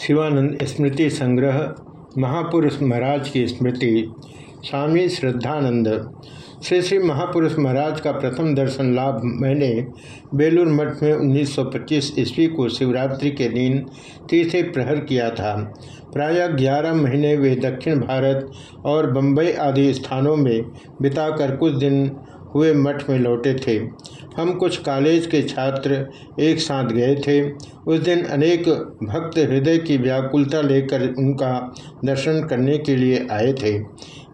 शिवानंद स्मृति संग्रह, महापुरुष महाराज की स्मृति, स्वामी श्रद्धानंद। श्री श्री महापुरुष महाराज का प्रथम दर्शन लाभ मैंने बेलूर मठ में 1925 ईस्वी को शिवरात्रि के दिन तीसरे प्रहर किया था। प्रायः 11 महीने वे दक्षिण भारत और बम्बई आदि स्थानों में बिताकर कुछ दिन हुए मठ में लौटे थे। हम कुछ कॉलेज के छात्र एक साथ गए थे। उस दिन अनेक भक्त हृदय की व्याकुलता लेकर उनका दर्शन करने के लिए आए थे।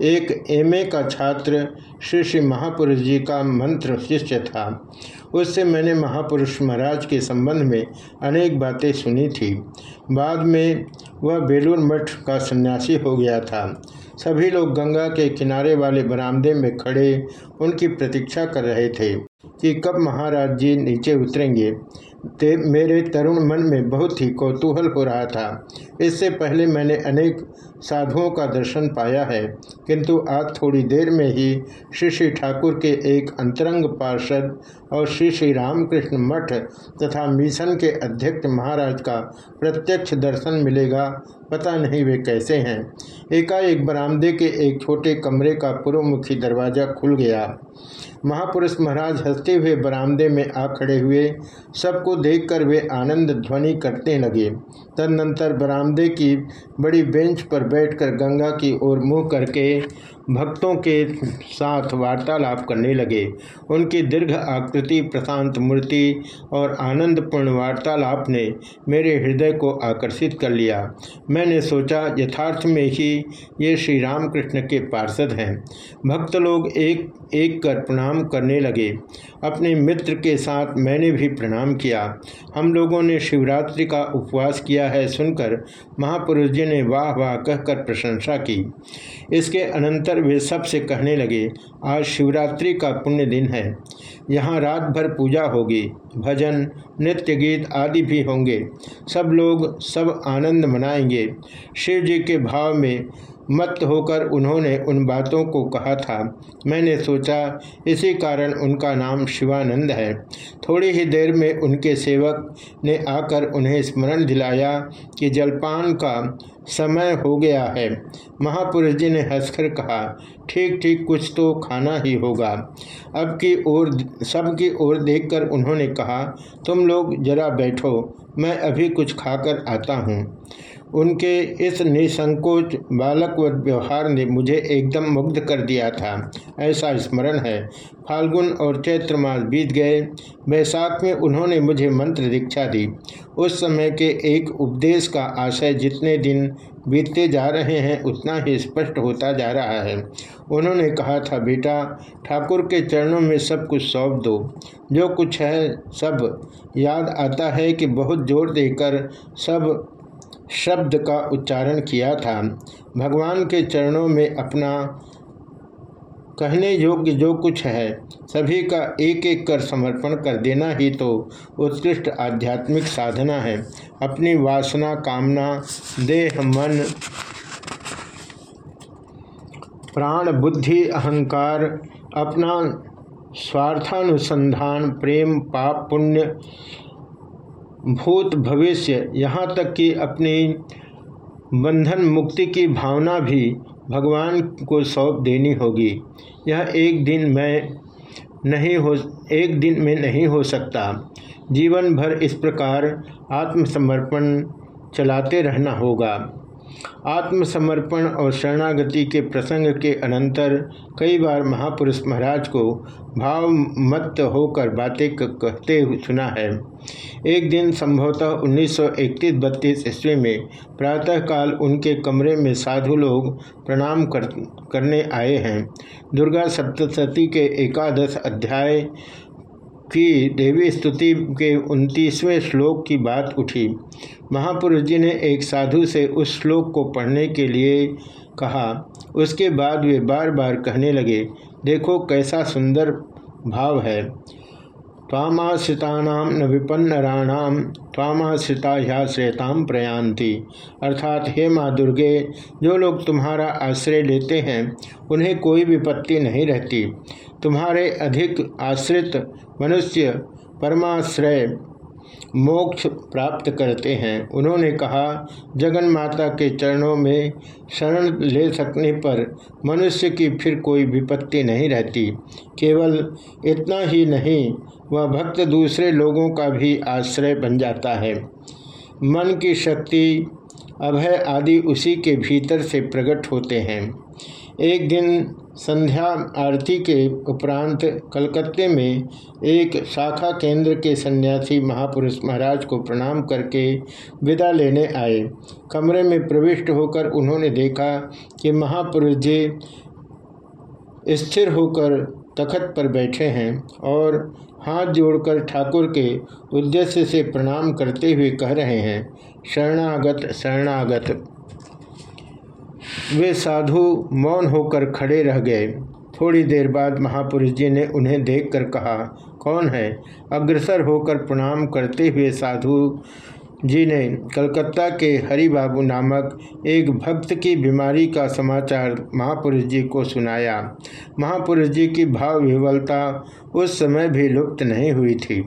एक एमए का छात्र श्री श्री महापुरुष जी का मंत्र शिष्य था। उससे मैंने महापुरुष महाराज के संबंध में अनेक बातें सुनी थी। बाद में वह बेलूर मठ का सन्यासी हो गया था। सभी लोग गंगा के किनारे वाले बरामदे में खड़े उनकी प्रतीक्षा कर रहे थे कि कब महाराज जी नीचे उतरेंगे। ते मेरे तरुण मन में बहुत ही कौतूहल हो रहा था। इससे पहले मैंने अनेक साधुओं का दर्शन पाया है, किंतु आज थोड़ी देर में ही श्री श्री ठाकुर के एक अंतरंग पार्षद और श्री श्री रामकृष्ण मठ तथा मिशन के अध्यक्ष महाराज का प्रत्यक्ष दर्शन मिलेगा। पता नहीं वे कैसे हैं। एकाएक बरामदे के एक छोटे कमरे का पूर्वमुखी दरवाज़ा खुल गया। महापुरुष महाराज हँसते हुए बरामदे में आ खड़े हुए। सबको देखकर वे आनंद ध्वनि करने लगे। तदनंतर बरामदे की बड़ी बेंच पर बैठकर गंगा की ओर मुँह करके भक्तों के साथ वार्तालाप करने लगे। उनकी दीर्घ आकृति, प्रशांत मूर्ति और आनंदपूर्ण वार्तालाप ने मेरे हृदय को आकर्षित कर लिया। मैंने सोचा, यथार्थ में ही ये श्री रामकृष्ण के पार्षद हैं। भक्त लोग एक एक कर प्रणाम करने लगे। अपने मित्र के साथ मैंने भी प्रणाम किया। हम लोगों ने शिवरात्रि का उपवास किया है सुनकर महापुरुष जी ने वाह वाह कहकर प्रशंसा की। इसके अनंतर वे सबसे कहने लगे, आज शिवरात्रि का पुण्य दिन है। यहाँ रात भर पूजा होगी, भजन, नृत्य गीत आदि भी होंगे। सब लोग सब आनंद मनाएँगे। शिव जी के भाव में मत होकर उन्होंने उन बातों को कहा था। मैंने सोचा, इसी कारण उनका नाम शिवानंद है। थोड़ी ही देर में उनके सेवक ने आकर उन्हें स्मरण दिलाया कि जलपान का समय हो गया है। महापुरुष जी ने हंसकर कहा, ठीक ठीक, कुछ तो खाना ही होगा अब की ओर, सब की ओर देखकर उन्होंने कहा, तुम लोग जरा बैठो, मैं अभी कुछ खाकर आता हूँ। उनके इस निसंकोच बालकवत व्यवहार ने मुझे एकदम मुग्ध कर दिया था। ऐसा स्मरण है। फाल्गुन और चैत्र मास बीत गए। बैसाख में उन्होंने मुझे मंत्र दीक्षा दी। उस समय के एक उपदेश का आशय जितने दिन बीतते जा रहे हैं, उतना ही स्पष्ट होता जा रहा है। उन्होंने कहा था, बेटा, ठाकुर के चरणों में सब कुछ सौंप दो। जो कुछ है, सब। याद आता है कि बहुत ज़ोर देकर सब शब्द का उच्चारण किया था। भगवान के चरणों में अपना कहने योग्य जो कुछ है, सभी का एक एक कर समर्पण कर देना ही तो उत्कृष्ट आध्यात्मिक साधना है। अपनी वासना, कामना, देह, मन, प्राण, बुद्धि, अहंकार, अपना स्वार्थानुसंधान, प्रेम, पाप, पुण्य भूत भविष्य, यहाँ तक कि अपनी बंधन मुक्ति की भावना भी भगवान को सौंप देनी होगी। यह एक दिन में नहीं हो, एक दिन में नहीं हो सकता। जीवन भर इस प्रकार आत्मसमर्पण चलाते रहना होगा। आत्मसमर्पण और शरणागति के प्रसंग के अनंतर कई बार महापुरुष महाराज को भाव मत होकर बातें कहते सुना है। एक दिन संभवतः 1931-32 ईस्वी में प्रातःकाल उनके कमरे में साधु लोग प्रणाम कर, करने आए हैं। दुर्गा सप्तशती के एकादश अध्याय की देवी स्तुति के उनतीसवें श्लोक की बात उठी। महापुरुष जी ने एक साधु से उस श्लोक को पढ़ने के लिए कहा। उसके बाद वे बार बार कहने लगे, देखो कैसा सुंदर भाव है। तामाश्रितानाम न विपन्नराणाम तामाश्रिता ह्याश्रयताम प्रयांति अर्थात हे माँ दुर्गे, जो लोग तुम्हारा आश्रय लेते हैं, उन्हें कोई विपत्ति नहीं रहती। तुम्हारे अधिक आश्रित मनुष्य परमाश्रय मोक्ष प्राप्त करते हैं। उन्होंने कहा जगन माता के चरणों में शरण ले सकने पर मनुष्य की फिर कोई विपत्ति नहीं रहती। केवल इतना ही नहीं, वह भक्त दूसरे लोगों का भी आश्रय बन जाता है। मन की शक्ति, अभय आदि उसी के भीतर से प्रकट होते हैं। एक दिन संध्या आरती के उपरांत कलकत्ते में एक शाखा केंद्र के सन्यासी महापुरुष महाराज को प्रणाम करके विदा लेने आए। कमरे में प्रविष्ट होकर उन्होंने देखा कि महापुरुष जी स्थिर होकर तखत पर बैठे हैं और हाथ जोड़कर ठाकुर के उद्देश्य से प्रणाम करते हुए कह रहे हैं, शरणागत शरणागत। वे साधु मौन होकर खड़े रह गए। थोड़ी देर बाद महापुरुष जी ने उन्हें देखकर कहा, कौन है? अग्रसर होकर प्रणाम करते हुए साधु जी ने, कलकत्ता के हरि बाबू नामक एक भक्त की बीमारी का समाचार महापुरुष जी को सुनाया। महापुरुष जी की भाव विवलता उस समय भी लुप्त नहीं हुई थी।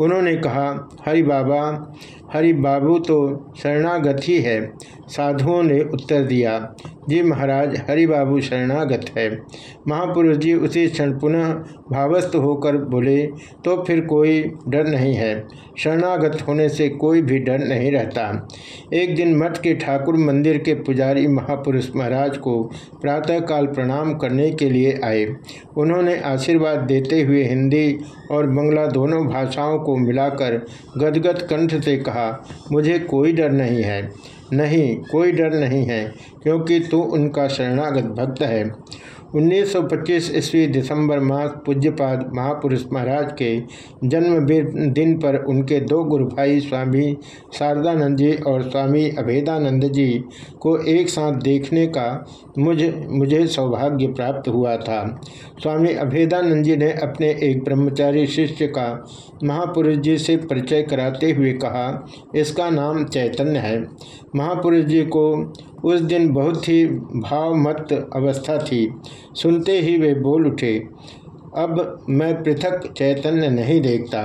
उन्होंने कहा, हरि बाबा, हरि बाबू तो शरणागत ही। है साधुओं ने उत्तर दिया, जी महाराज, हरि बाबू शरणागत है। महापुरुष जी उसी क्षण पुनः भावस्थ होकर बोले तो फिर कोई डर नहीं है। शरणागत होने से कोई भी डर नहीं रहता। एक दिन मठ के ठाकुर मंदिर के पुजारी महापुरुष महाराज को प्रातःकाल प्रणाम करने के लिए आए। उन्होंने आशीर्वाद देते हुए हिंदी और बंगला दोनों भाषाओं को मिलाकर गदगद कंठ से कहा, मुझे कोई डर नहीं है। नहीं, कोई डर नहीं है, क्योंकि तू उनका शरणागत भक्त है। 1925 ईस्वी दिसंबर मास पूज्यपाद महापुरुष महाराज के जन्म दिन पर उनके दो गुरु भाई स्वामी शारदानंद जी और स्वामी अभेदानंद जी को एक साथ देखने का मुझे मुझे सौभाग्य प्राप्त हुआ था। स्वामी अभेदानंद जी ने अपने एक ब्रह्मचारी शिष्य का महापुरुष जी से परिचय कराते हुए कहा, इसका नाम चैतन्य है। महापुरुष जी को उस दिन बहुत ही भावमत अवस्था थी। सुनते ही वे बोल उठे, अब मैं पृथक चैतन्य नहीं देखता।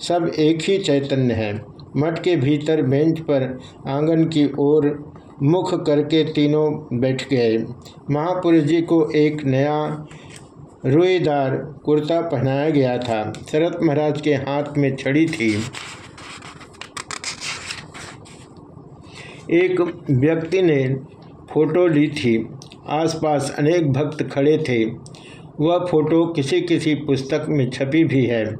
सब एक ही चैतन्य है। मठ के भीतर बेंच पर आँगन की ओर मुख करके तीनों बैठ गए। महापुरुष जी को एक नया रुईदार कुर्ता पहनाया गया था। शरत महाराज के हाथ में छड़ी थी। एक व्यक्ति ने फ़ोटो ली थी। आसपास अनेक भक्त खड़े थे। वह फ़ोटो किसी किसी पुस्तक में छपी भी है।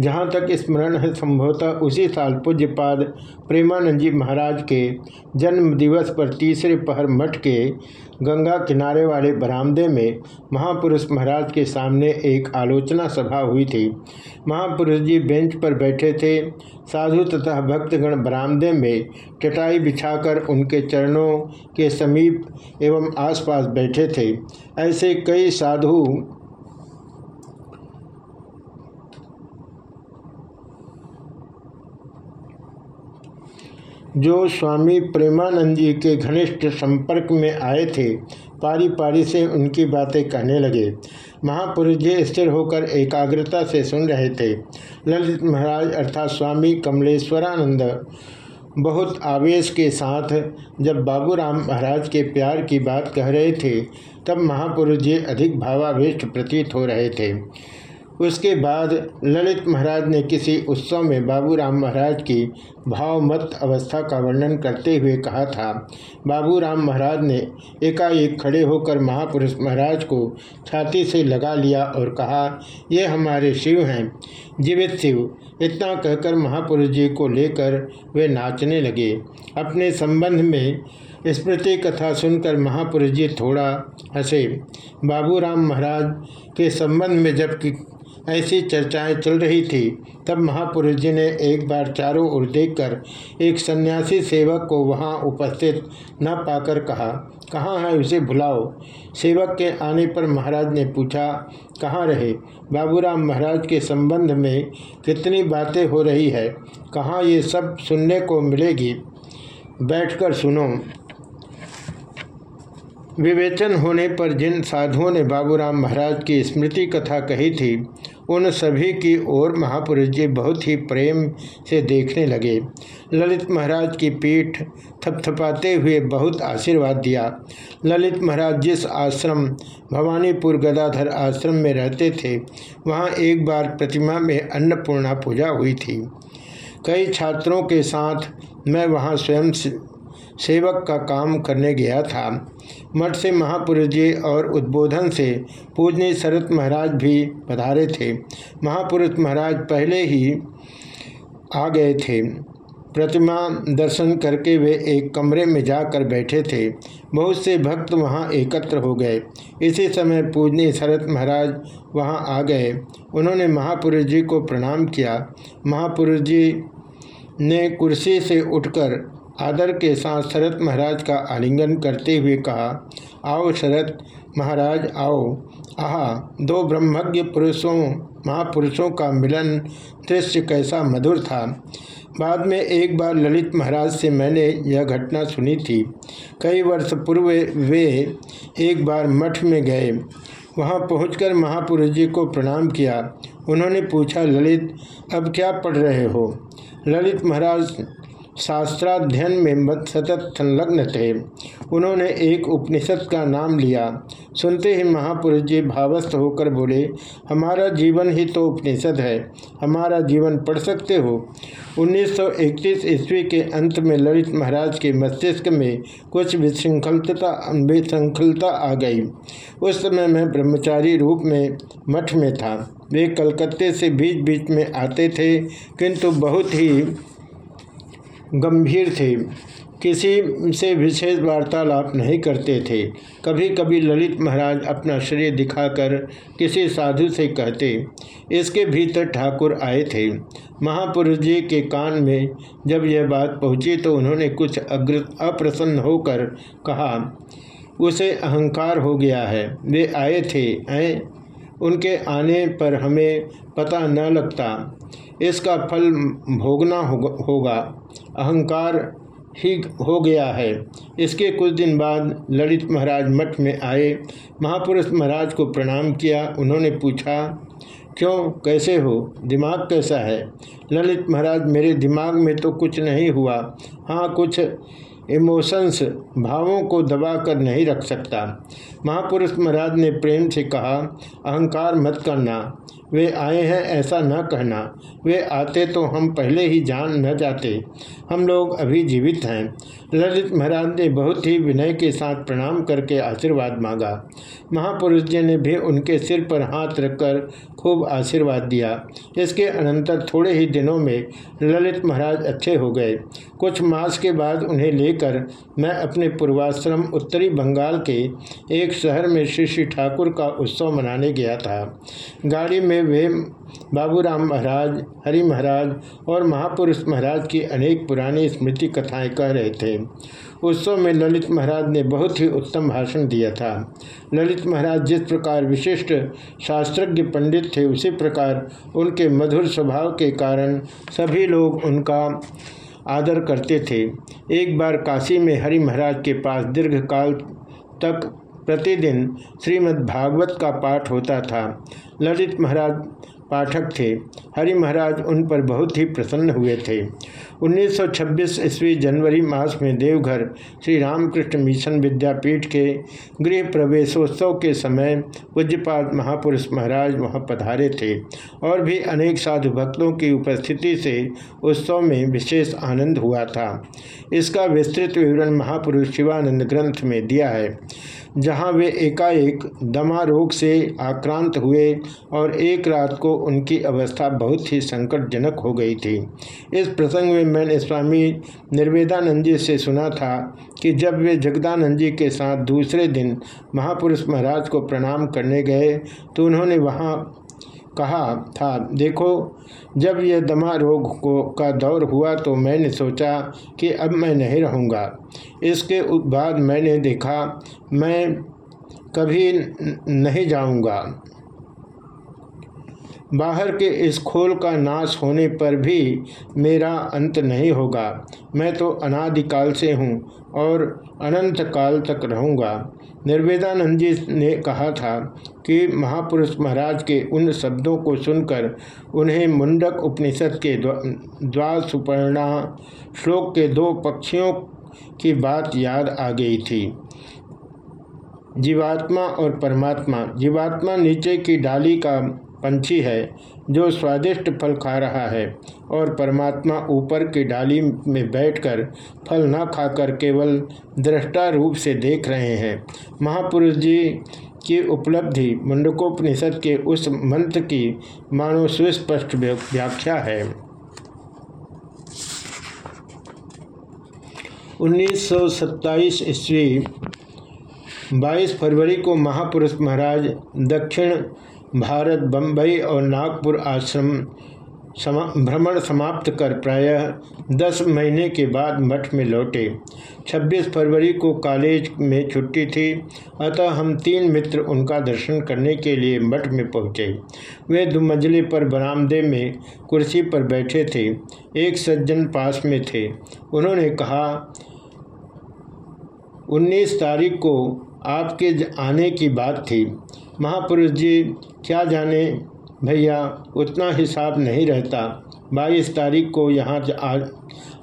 जहाँ तक स्मरण है संभवतः उसी साल पूज्यपाद प्रेमानंद जी महाराज के जन्म दिवस पर तीसरे पहर मठ के गंगा किनारे वाले बरामदे में महापुरुष महाराज के सामने एक आलोचना सभा हुई थी। महापुरुष जी बेंच पर बैठे थे। साधु तथा भक्तगण बरामदे में चटाई बिछाकर उनके चरणों के समीप एवं आसपास बैठे थे। ऐसे कई साधु जो स्वामी प्रेमानंद जी के घनिष्ठ संपर्क में आए थे पारी पारी से उनकी बातें कहने लगे। महापुरुष जी स्थिर होकर एकाग्रता से सुन रहे थे। ललित महाराज अर्थात स्वामी कमलेश्वरानंद बहुत आवेश के साथ जब बाबूराम महाराज के प्यार की बात कह रहे थे, तब महापुरुष जी अधिक भावावेश प्रतीत हो रहे थे। उसके बाद ललित महाराज ने किसी उत्सव में बाबूराम महाराज की भावमत अवस्था का वर्णन करते हुए कहा था। बाबूराम महाराज ने एकाएक खड़े होकर महापुरुष महाराज को छाती से लगा लिया और कहा, ये हमारे शिव हैं। जीवित शिव, इतना कहकर महापुरुष जी को लेकर वे नाचने लगे। अपने संबंध में स्मृति कथा सुनकर महापुरुष जी थोड़ा हंसे। बाबूराम महाराज के संबंध में जबकि ऐसी चर्चाएँ चल रही थी, तब महापुरुष जी ने एक बार चारों ओर देखकर एक सन्यासी सेवक को वहाँ उपस्थित न पाकर कहा, कहाँ है उसे भुलाओ सेवक के आने पर महाराज ने पूछा, कहाँ रहे? बाबूराम महाराज के संबंध में कितनी बातें हो रही है? कहाँ ये सब सुनने को मिलेगी? बैठकर सुनो। विवेचन होने पर जिन साधुओं ने बाबूराम महाराज की स्मृति कथा कही थी उन सभी की ओर महापुरुष जी बहुत ही प्रेम से देखने लगे। ललित महाराज की पीठ थपथपाते हुए बहुत आशीर्वाद दिया। ललित महाराज जिस आश्रम, भवानीपुर गदाधर आश्रम में रहते थे, वहाँ एक बार प्रतिमा में अन्नपूर्णा पूजा हुई थी। कई छात्रों के साथ मैं वहाँ स्वयं सेवक का काम करने गया था। मठ से महापुरुष जी और उद्बोधन से पूजनीय शरत महाराज भी पधारे थे। महापुरुष महाराज पहले ही आ गए थे। प्रतिमा दर्शन करके वे एक कमरे में जाकर बैठे थे। बहुत से भक्त वहाँ एकत्र हो गए। इसी समय पूजनीय शरत महाराज वहाँ आ गए। उन्होंने महापुरुष जी को प्रणाम किया। महापुरुष जी ने कुर्सी से उठकर आदर के साथ शरत महाराज का आलिंगन करते हुए कहा, आओ शरत महाराज, आओ। आहा, दो ब्रह्मज्ञ पुरुषों, महापुरुषों का मिलन दृश्य कैसा मधुर था। बाद में एक बार ललित महाराज से मैंने यह घटना सुनी थी। कई वर्ष पूर्व वे एक बार मठ में गए। वहाँ पहुंचकर महापुरुष जी को प्रणाम किया। उन्होंने पूछा, ललित, अब क्या पढ़ रहे हो? ललित महाराज शास्त्राध्ययन में मत सतत संलग्न थे। उन्होंने एक उपनिषद का नाम लिया। सुनते ही महापुरुष जी भावस्थ होकर बोले, हमारा जीवन ही तो उपनिषद है। हमारा जीवन पढ़ सकते हो? 1931 ईस्वी के अंत में ललित महाराज के मस्तिष्क में कुछ विशृंखलता विशृंखलता आ गई। उस समय मैं ब्रह्मचारी रूप में मठ में था। वे कलकत्ते से बीच बीच में आते थे, किंतु बहुत ही गंभीर थे। किसी से विशेष वार्तालाप नहीं करते थे। कभी कभी ललित महाराज अपना शरीर दिखाकर किसी साधु से कहते, इसके भीतर ठाकुर आए थे। महापुरुष जी के कान में जब यह बात पहुँची तो उन्होंने कुछ अग्र अप्रसन्न होकर कहा, उसे अहंकार हो गया है। वे आए थे ऐ उनके आने पर हमें पता न लगता। इसका फल भोगना होगा। अहंकार ही हो गया है। इसके कुछ दिन बाद ललित महाराज मठ में आए। महापुरुष महाराज को प्रणाम किया। उन्होंने पूछा, क्यों? कैसे हो? दिमाग कैसा है? ललित महाराज, मेरे दिमाग में तो कुछ नहीं हुआ। हाँ कुछ इमोशंस, भावों को दबा कर नहीं रख सकता। महापुरुष महाराज ने प्रेम से कहा, अहंकार मत करना। वे आए हैं ऐसा न कहना। वे आते तो हम पहले ही जान न जाते। हम लोग अभी जीवित हैं। ललित महाराज ने बहुत ही विनय के साथ प्रणाम करके आशीर्वाद मांगा। महापुरुष जी ने भी उनके सिर पर हाथ रखकर खूब आशीर्वाद दिया। इसके अनंतर थोड़े ही दिनों में ललित महाराज अच्छे हो गए। कुछ मास के बाद उन्हें लेकर मैं अपने पूर्वाश्रम उत्तरी बंगाल के एक शहर में श्री श्री ठाकुर का उत्सव मनाने गया था। गाड़ी में वे बाबूराम महाराज, हरि महाराज और महापुरुष महाराज की अनेक पुरानी स्मृति कथाएँ कह रहे थे। उत्सव में ललित महाराज ने बहुत ही उत्तम भाषण दिया था। ललित महाराज जिस प्रकार विशिष्ट शास्त्रज्ञ पंडित थे, उसी प्रकार उनके मधुर स्वभाव के कारण सभी लोग उनका आदर करते थे। एक बार काशी में हरि महाराज के पास दीर्घकाल तक प्रतिदिन श्रीमद्भागवत का पाठ होता था। ललित महाराज पाठक थे। हरि महाराज उन पर बहुत ही प्रसन्न हुए थे। 1926 ईस्वी जनवरी मास में देवघर श्री रामकृष्ण मिशन विद्यापीठ के गृह प्रवेशोत्सव के समय पूज्यपाद महापुरुष महाराज वहाँ पधारे थे और भी अनेक साधु भक्तों की उपस्थिति से उत्सव में विशेष आनंद हुआ था। इसका विस्तृत विवरण महापुरुष शिवानंद ग्रंथ में दिया है, जहाँ वे एकाएक दमा रोग से आक्रांत हुए और एक रात को उनकी अवस्था बहुत ही संकटजनक हो गई थी। इस प्रसंग में मैंने स्वामी निर्वेदानंद जी से सुना था कि जब वे जगदानंद जी के साथ दूसरे दिन महापुरुष महाराज को प्रणाम करने गए तो उन्होंने वहाँ कहा, था, देखो, जब यह दमा रोग को, का दौर हुआ तो मैंने सोचा कि अब मैं नहीं रहूँगा। इसके बाद मैंने देखा, मैं कभी नहीं जाऊँगा। बाहर के इस खोल का नाश होने पर भी मेरा अंत नहीं होगा। मैं तो अनादिकाल से हूँ और अनंत काल तक रहूँगा। निर्वेदानंद जी ने कहा था कि महापुरुष महाराज के उन शब्दों को सुनकर उन्हें मुंडक उपनिषद के द्वासुपर्णा श्लोक के दो पक्षियों की बात याद आ गई थी। जीवात्मा और परमात्मा। जीवात्मा नीचे की डाली का पंछी है, जो स्वादिष्ट फल खा रहा है और परमात्मा ऊपर की डाली में बैठकर फल न खाकर केवल दृष्टा रूप से देख रहे हैं। महापुरुष जी की उपलब्धि मुंडकोपनिषद के उस मंत्र की मानो सुस्पष्ट व्याख्या है। 1927 ईस्वी 22 फरवरी को महापुरुष महाराज दक्षिण भारत बम्बई और नागपुर आश्रम समा, भ्रमण समाप्त कर प्रायः दस महीने के बाद मठ में लौटे। 26 फरवरी को कॉलेज में छुट्टी थी अतः हम तीन मित्र उनका दर्शन करने के लिए मठ में पहुँचे। वे दुमंजले पर बरामदे में कुर्सी पर बैठे थे एक सज्जन पास में थे। उन्होंने कहा 19 तारीख को आपके आने की बात थी। महापुरुष जी क्या जाने? भैया उतना हिसाब नहीं रहता। बाईस तारीख को यहाँ आ,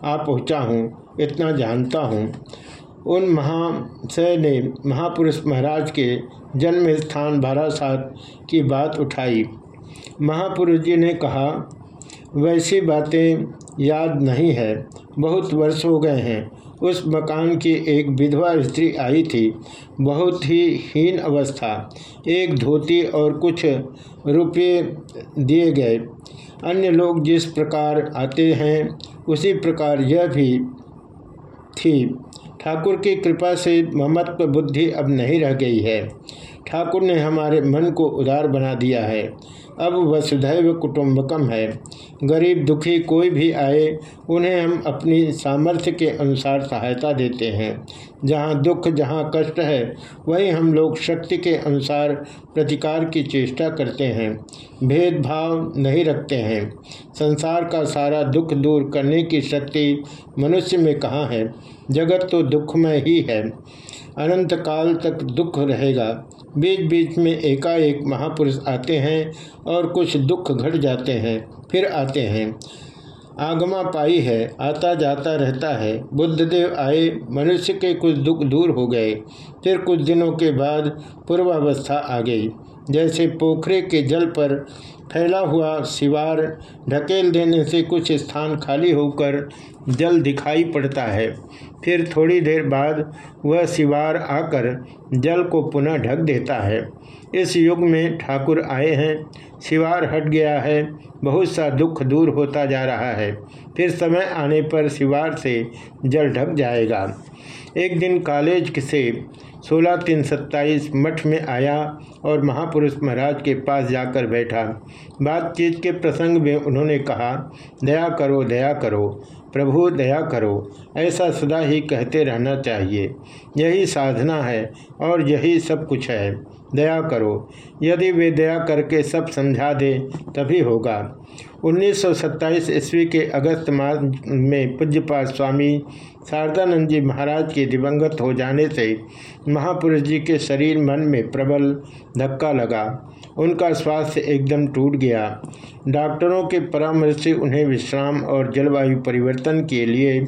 आ पहुँचा हूँ इतना जानता हूँ। उन महाशय ने महापुरुष महाराज के जन्म स्थान बारासात की बात उठाई। महापुरुष जी ने कहा वैसी बातें याद नहीं है। बहुत वर्ष हो गए हैं। उस मकान की एक विधवा स्त्री आई थी। बहुत ही हीन अवस्था। एक धोती और कुछ रुपये दिए गए। अन्य लोग जिस प्रकार आते हैं, उसी प्रकार यह भी थी। ठाकुर की कृपा से ममत्व बुद्धि अब नहीं रह गई है। ठाकुर ने हमारे मन को उदार बना दिया है। अब वसुधैव कुटुम्बकम है। गरीब दुखी कोई भी आए, उन्हें हम अपनी सामर्थ्य के अनुसार सहायता देते हैं। जहाँ दुख, जहाँ कष्ट है, वही हम लोग शक्ति के अनुसार प्रतिकार की चेष्टा करते हैं। भेदभाव नहीं रखते हैं। संसार का सारा दुख दूर करने की शक्ति मनुष्य में कहाँ है? जगत तो दुखमय ही है। अनंत काल तक दुख रहेगा। बीच बीच में एकाएक महापुरुष आते हैं और कुछ दुख घट जाते हैं, फिर आते हैं। आगमा पाई है आता जाता रहता है। बुद्धदेव आए, मनुष्य के कुछ दुख दूर हो गए। फिर कुछ दिनों के बाद पूर्वावस्था आ गई। जैसे पोखरे के जल पर फैला हुआ सिवार ढकेल देने से कुछ स्थान खाली होकर जल दिखाई पड़ता है। फिर थोड़ी देर बाद वह सिवार आकर जल को पुनः ढक देता है। इस युग में ठाकुर आए हैं। सिवार हट गया है। बहुत सा दुख दूर होता जा रहा है। फिर समय आने पर सिवार से जल ढक जाएगा। एक दिन कॉलेज से सोलह तीन सत्ताईस मठ में आया और महापुरुष महाराज के पास जाकर बैठा। बातचीत के प्रसंग में उन्होंने कहा, दया करो दया करो। प्रभु दया करो। ऐसा सदा ही कहते रहना चाहिए। यही साधना है और यही सब कुछ है। दया करो। यदि वे दया करके सब समझा दें, तभी होगा। 1927 ईस्वी के अगस्त मास में पूज्यपात स्वामी शारदानंद जी महाराज के दिवंगत हो जाने से महापुरुष जी के शरीर मन में प्रबल धक्का लगा। उनका स्वास्थ्य एकदम टूट गया। डॉक्टरों के परामर्श से उन्हें विश्राम और जलवायु परिवर्तन के लिए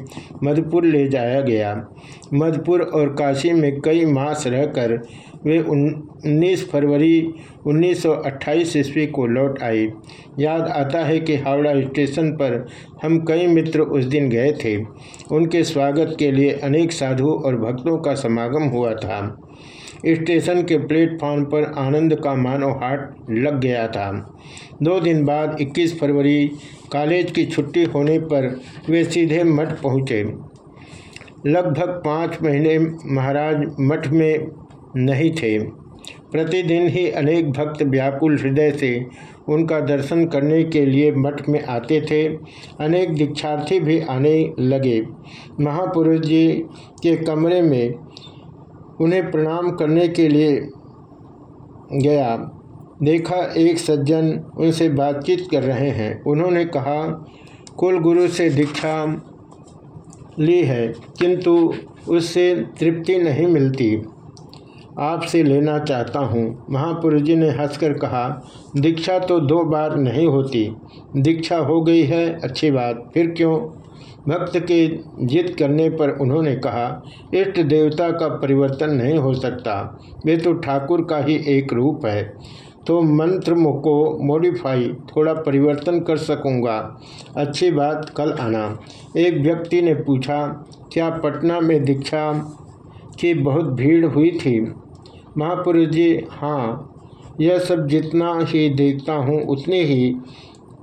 मधुपुर ले जाया गया। मधुपुर और काशी में कई मास रहकर वे 19 फरवरी 1928 ईस्वी को लौट आए। याद आता है कि हावड़ा स्टेशन पर हम कई मित्र उस दिन गए थे। उनके स्वागत के लिए अनेक साधु और भक्तों का समागम हुआ था। स्टेशन के प्लेटफॉर्म पर आनंद का मानव हाट लग गया था। दो दिन बाद 21 फरवरी कॉलेज की छुट्टी होने पर वे सीधे मठ पहुँचे। लगभग पाँच महीने महाराज मठ में नहीं थे। प्रतिदिन ही अनेक भक्त व्याकुल हृदय से उनका दर्शन करने के लिए मठ में आते थे। अनेक दीक्षार्थी भी आने लगे। महापुरुष जी के कमरे में उन्हें प्रणाम करने के लिए गया। देखा, एक सज्जन उनसे बातचीत कर रहे हैं। उन्होंने कहा, कुल गुरु से दीक्षा ली है, किंतु उससे तृप्ति नहीं मिलती। आपसे लेना चाहता हूँ। महापुरुष जी ने हंसकर कहा, दीक्षा तो दो बार नहीं होती। दीक्षा हो गई है, अच्छी बात। फिर क्यों? भक्त के जिद करने पर उन्होंने कहा, इष्ट देवता का परिवर्तन नहीं हो सकता। वे तो ठाकुर का ही एक रूप है। तो मंत्र को मॉडिफाई थोड़ा परिवर्तन कर सकूँगा। अच्छी बात, कल आना। एक व्यक्ति ने पूछा, क्या पटना में दीक्षा की बहुत भीड़ हुई थी? महापुरुष जी हाँ यह सब जितना ही देखता हूँ, उतनी ही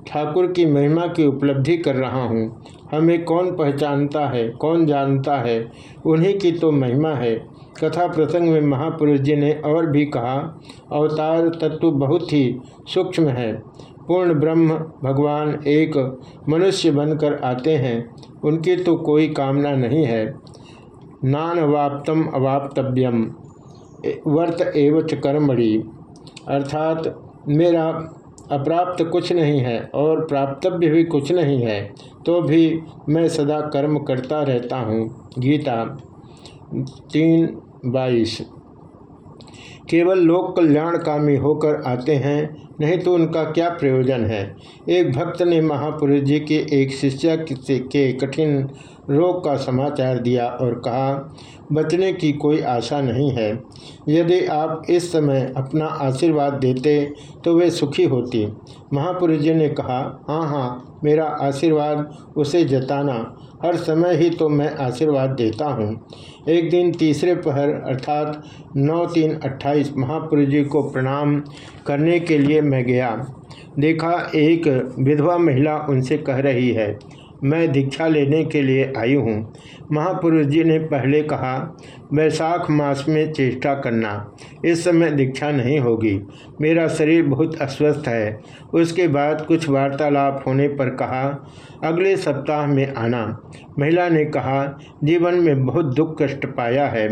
ठाकुर की महिमा की उपलब्धि कर रहा हूँ। हमें कौन पहचानता है, कौन जानता है? उन्हीं की तो महिमा है। कथा प्रसंग में महापुरुष जी ने और भी कहा, अवतार तत्व बहुत ही सूक्ष्म है। पूर्ण ब्रह्म, भगवान एक मनुष्य बनकर आते हैं, उनकी तो कोई कामना नहीं है। नान अवाप्तम अवाप्तव्यम। वर्त एवच कर्मणि। अर्थात, मेरा अप्राप्त कुछ नहीं है और प्राप्तव्य भी कुछ नहीं है तो भी मैं सदा कर्म करता रहता हूँ। गीता तीन बाईस। केवल लोक कल्याणकामी होकर आते हैं, नहीं तो उनका क्या प्रयोजन है? एक भक्त ने महापुरुष जी के एक शिष्य के कठिन रोग का समाचार दिया और कहा, बचने की कोई आशा नहीं है। यदि आप इस समय अपना आशीर्वाद देते तो वे सुखी होती। महापुरुष जी ने कहा हाँ हाँ मेरा आशीर्वाद उसे जताना। हर समय ही तो मैं आशीर्वाद देता हूँ। एक दिन तीसरे पहर अर्थात नौ तीन अट्ठाईस महापुरुष जी को प्रणाम करने के लिए मैं गया। देखा, एक विधवा महिला उनसे कह रही है मैं दीक्षा लेने के लिए आई हूँ। महापुरुष जी ने पहले कहा वैशाख मास में चेष्टा करना, इस समय दीक्षा नहीं होगी। मेरा शरीर बहुत अस्वस्थ है। उसके बाद कुछ वार्तालाप होने पर कहा, अगले सप्ताह में आना। महिला ने कहा, जीवन में बहुत दुख कष्ट पाया है।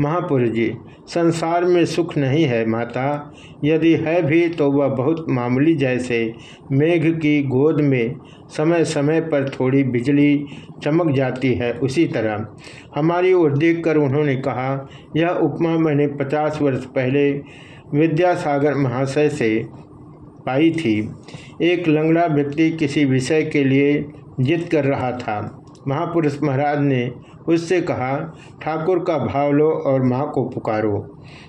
महापुरुष जी, संसार में सुख नहीं है माता। यदि है भी तो वह बहुत मामूली जैसे, मेघ की गोद में समय समय पर थोड़ी बिजली चमक जाती है उसी तरह। हमारी ओर देख कर उन्होंने कहा, यह उपमा मैंने पचास वर्ष पहले विद्यासागर महाशय से पाई थी। एक लंगड़ा व्यक्ति किसी विषय के लिए जिद कर रहा था। महापुरुष महाराज ने उससे कहा, ठाकुर का भाव लो और माँ को पुकारो।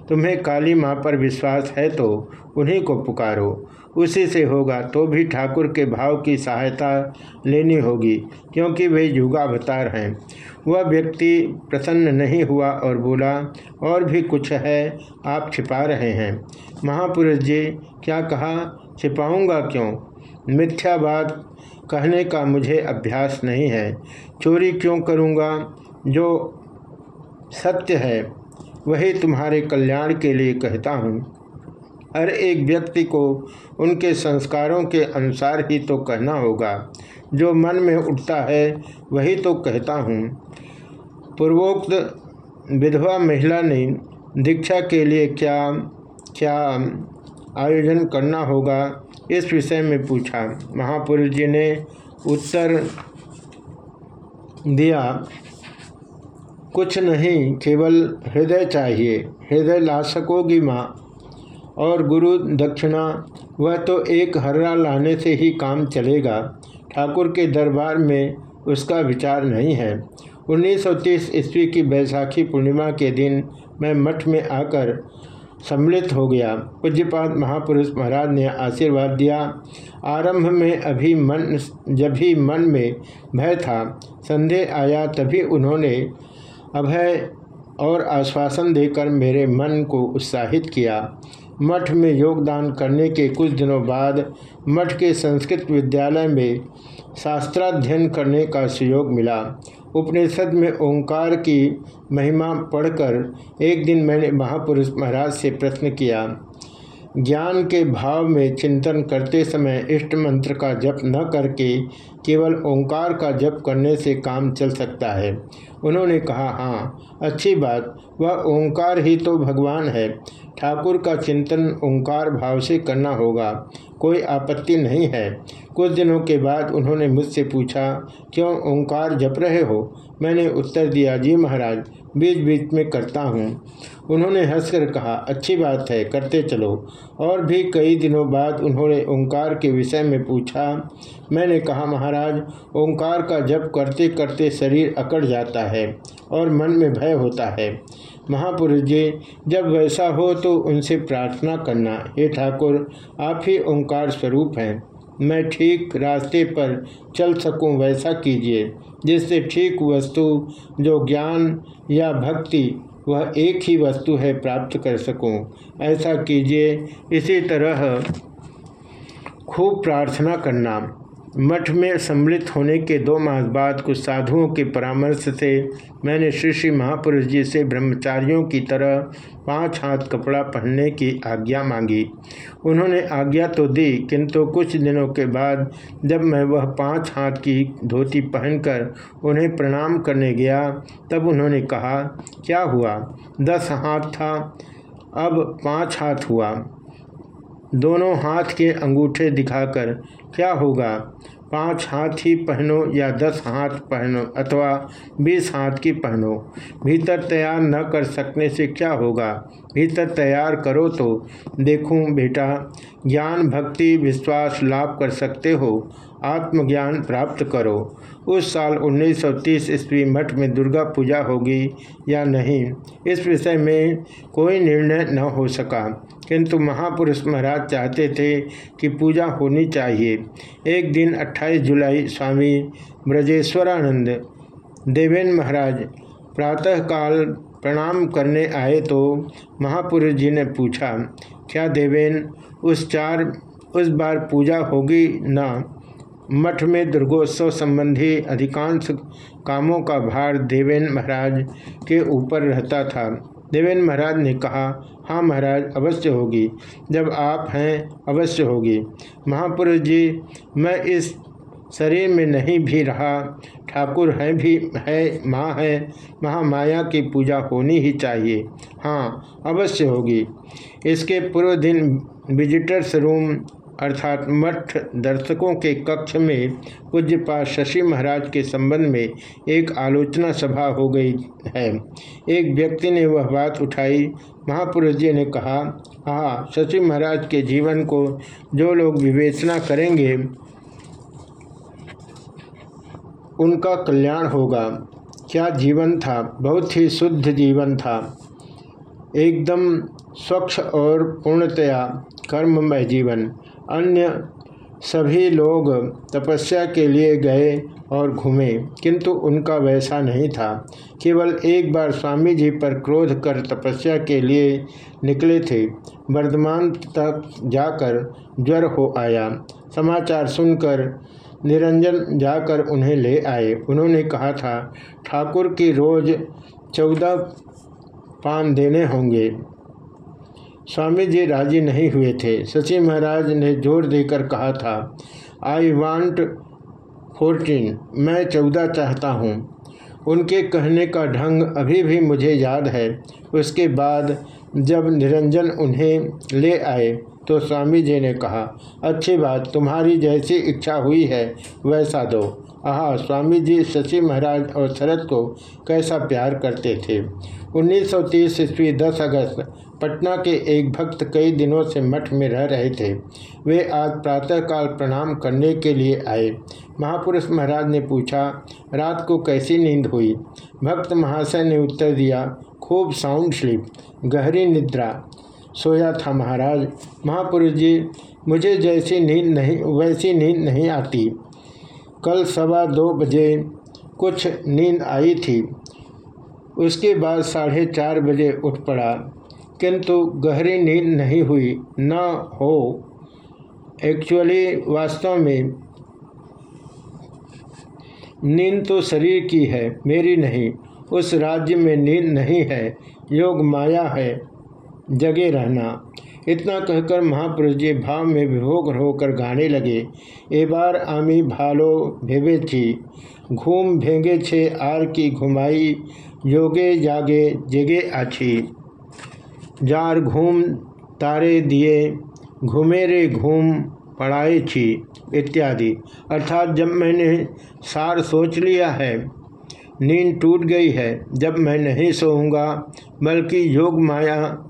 तुम्हें काली माँ पर विश्वास है तो उन्हीं को पुकारो। उसी से होगा तो भी ठाकुर के भाव की सहायता लेनी होगी, क्योंकि वे युगावतार हैं। वह व्यक्ति प्रसन्न नहीं हुआ और बोला, और भी कुछ है, आप छिपा रहे हैं। महापुरुष जी, क्या कहा, छिपाऊँगा क्यों? मिथ्यावाद कहने का मुझे अभ्यास नहीं है। चोरी क्यों करूँगा? जो सत्य है, वही तुम्हारे कल्याण के लिए कहता हूँ। हर एक व्यक्ति को उनके संस्कारों के अनुसार ही तो कहना होगा। जो मन में उठता है, वही तो कहता हूँ। पूर्वोक्त विधवा महिला ने दीक्षा के लिए क्या क्या आयोजन करना होगा, इस विषय में पूछा। महापुरुष जी ने उत्तर दिया कुछ नहीं, केवल हृदय चाहिए, हृदय ला सकोगी माँ। और गुरु दक्षिणा, वह तो एक हर्रा लाने से ही काम चलेगा। ठाकुर के दरबार में उसका विचार नहीं है। 1930 ईस्वी की बैसाखी पूर्णिमा के दिन मैं मठ में आकर सम्मिलित हो गया। पूज्यपात महापुरुष महाराज ने आशीर्वाद दिया। आरंभ में अभी मन, जब भी मन में भय था, संदेह आया तभी उन्होंने अभय और आश्वासन देकर मेरे मन को उत्साहित किया। मठ में योगदान करने के कुछ दिनों बाद मठ के संस्कृत विद्यालय में शास्त्राध्ययन करने का सुयोग मिला। उपनिषद में ओंकार की महिमा पढ़कर एक दिन मैंने महापुरुष महाराज से प्रश्न किया ज्ञान के भाव में चिंतन करते समय इष्ट मंत्र का जप न करके केवल ओंकार का जप करने से काम चल सकता है। उन्होंने कहा हाँ अच्छी बात, वह ओंकार ही तो भगवान है। ठाकुर का चिंतन ओंकार भाव से करना होगा, कोई आपत्ति नहीं है। कुछ दिनों के बाद उन्होंने मुझसे पूछा, क्यों ओंकार जप रहे हो? मैंने उत्तर दिया, जी महाराज बीच बीच में करता हूँ। उन्होंने हंसकर कहा, अच्छी बात है, करते चलो। और भी कई दिनों बाद उन्होंने ओंकार के विषय में पूछा। मैंने कहा, महाराज, ओंकार का जप करते करते शरीर अकड़ जाता है और मन में भय होता है। महापुरुष जी, जब वैसा हो तो उनसे प्रार्थना करना। हे ठाकुर, आप ही ओंकार स्वरूप हैं। मैं ठीक रास्ते पर चल सकूँ, वैसा कीजिए। जिससे ठीक वस्तु, जो ज्ञान या भक्ति, वह एक ही वस्तु है, प्राप्त कर सकूँ। ऐसा कीजिए। इसी तरह खूब प्रार्थना करना। मठ में सम्मिलित होने के दो मास बाद कुछ साधुओं के परामर्श से मैंने श्री श्री महापुरुष जी से ब्रह्मचारियों की तरह पाँच हाथ कपड़ा पहनने की आज्ञा मांगी। उन्होंने आज्ञा तो दी, किंतु कुछ दिनों के बाद जब मैं वह पाँच हाथ की धोती पहनकर उन्हें प्रणाम करने गया, तब उन्होंने कहा, क्या हुआ? दस हाथ था, अब पाँच हाथ हुआ। दोनों हाथ के अंगूठे दिखाकर, क्या होगा? पाँच हाथ ही पहनो या दस हाथ पहनो अथवा बीस हाथ की पहनो? भीतर तैयार न कर सकने से क्या होगा? भीतर तैयार करो तो देखूँ बेटा, ज्ञान, भक्ति, विश्वास लाभ कर सकते हो। आत्मज्ञान प्राप्त करो। उस साल 1930 ईस्वी मठ में दुर्गा पूजा होगी या नहीं? इस विषय में कोई निर्णय न हो सका। किंतु महापुरुष महाराज चाहते थे कि पूजा होनी चाहिए। एक दिन 28 जुलाई स्वामी ब्रजेश्वरानंद देवेन महाराज प्रातःकाल प्रणाम करने आए तो महापुरुष जी ने पूछा, क्या देवेन उस चार, उस बार पूजा होगी ना? मठ में दुर्गोत्सव संबंधी अधिकांश कामों का भार देवेन महाराज के ऊपर रहता था। देवेन महाराज ने कहा हाँ महाराज, अवश्य होगी। जब आप हैं, अवश्य होगी। महापुरुष जी, मैं इस शरीर में नहीं भी रहा। ठाकुर हैं भी, है, माँ है। महामाया की पूजा होनी ही चाहिए। हाँ अवश्य होगी। इसके पूर्व दिन विजिटर्स रूम अर्थात मठ दर्शकों के कक्ष में पूज्यपात शशि महाराज के संबंध में एक आलोचना सभा हो गई है। एक व्यक्ति ने वह बात उठाई। महापुरुष जी ने कहा हाँ शशि महाराज के जीवन को जो लोग विवेचना करेंगे, उनका कल्याण होगा। क्या जीवन था? बहुत ही शुद्ध जीवन था। एकदम स्वच्छ और पूर्णतया कर्ममय जीवन। अन्य सभी लोग तपस्या के लिए गए और घूमे, किंतु उनका वैसा नहीं था। केवल एक बार स्वामी जी पर क्रोध कर तपस्या के लिए निकले थे। वर्धमान तक जाकर ज्वर हो आया। समाचार सुनकर निरंजन जाकर उन्हें ले आए। उन्होंने कहा था, ठाकुर की रोज चौदह पान देने होंगे। स्वामी जी राज़ी नहीं हुए थे। शशि महाराज ने ज़ोर देकर कहा था आई वांट फोर्टीन मैं चौदह चाहता हूँ। उनके कहने का ढंग अभी भी मुझे याद है। उसके बाद जब निरंजन उन्हें ले आए तो स्वामी जी ने कहा, अच्छी बात, तुम्हारी जैसी इच्छा हुई है, वैसा दो। आह, स्वामी जी शशि महाराज और शरद को कैसा प्यार करते थे। 1930 सौ ईस्वी 10 अगस्त पटना के एक भक्त कई दिनों से मठ में रह रहे थे। वे आज प्रातःकाल प्रणाम करने के लिए आए। महापुरुष महाराज ने पूछा, रात को कैसी नींद हुई? भक्त महाशय ने उत्तर दिया, खूब साउंड स्लीप गहरी निद्रा। सोया था महाराज। महापुरुष जी, मुझे जैसी नींद नहीं, वैसी नींद नहीं आती। कल सवा दो बजे कुछ नींद आई थी। उसके बाद साढ़े चार बजे उठ पड़ा। किंतु गहरी नींद नहीं हुई, न हो। एक्चुअली वास्तव में नींद तो शरीर की है, मेरी नहीं। उस राज्य में नींद नहीं है, योग माया है, जगे रहना। इतना कहकर महापुरुष जी भाव में विभोग होकर गाने लगे। ए बार आमी भालो भेवे थी। घूम भेंगे छे आर की घुमाई, योगे जागे, जगे आछी। जार घूम तारे दिए, घुमेरे घूम पढ़ाई छी, इत्यादि। अर्थात जब मैंने सार सोच लिया है, नींद टूट गई है, जब मैं नहीं सोऊँगा, बल्कि योग माया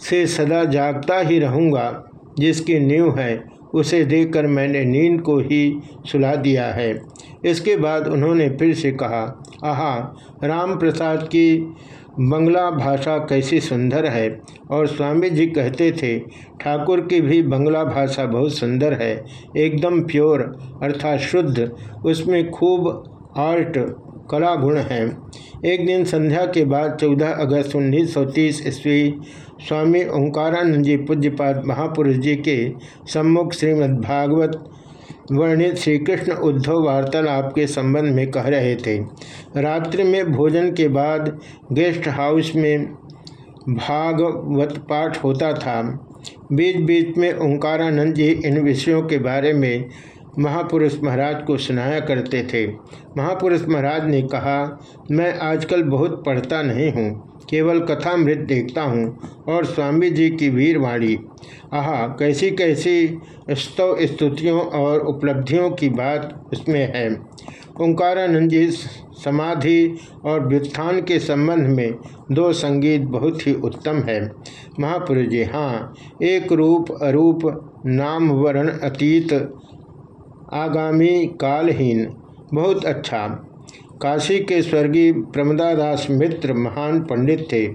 से सदा जागता ही रहूँगा, जिसकी नींव है, उसे देखकर मैंने नींद को ही सुला दिया है। इसके बाद उन्होंने फिर से कहा, आहा राम प्रसाद की बंगला भाषा कैसी सुंदर है? और स्वामी जी कहते थे, ठाकुर की भी बंगला भाषा बहुत सुंदर है, एकदम प्योर, अर्थात शुद्ध, उसमें खूब आर्ट कला गुण है। एक दिन संध्या के बाद 14 अगस्त 1930 ईस्वी, स्वामी ओंकारानंद जी पूज्यपाद महापुरुष जी के सम्मुख श्रीमद्भागवत वर्णित श्री कृष्ण उद्धव वार्तालाप के संबंध में कह रहे थे। रात्रि में भोजन के बाद गेस्ट हाउस में भागवत पाठ होता था। बीच बीच में ओंकारानंद जी इन विषयों के बारे में महापुरुष महाराज को सुनाया करते थे। महापुरुष महाराज ने कहा, मैं आजकल बहुत पढ़ता नहीं हूँ। केवल कथामृत देखता हूँ और स्वामी जी की वीरवाणी आहा कैसी कैसी स्तव स्तुतियों और उपलब्धियों की बात उसमें है। ओंकारानंद जी समाधि और व्युत्थान के संबंध में दो संगीत बहुत ही उत्तम है। महापुरुष जी हाँ एक रूप अरूप नाम वर्ण अतीत आगामी कालहीन। बहुत अच्छा। काशी के स्वर्गीय प्रमदादास मित्र महान पंडित थे।